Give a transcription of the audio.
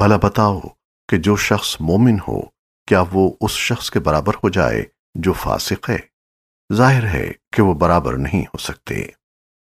بھلا بتاؤ کہ جو شخص مومن ہو، کیا وہ اس شخص کے برابر ہو جائے جو فاسق ہے؟ ظاہر ہے کہ وہ برابر نہیں ہو سکتے۔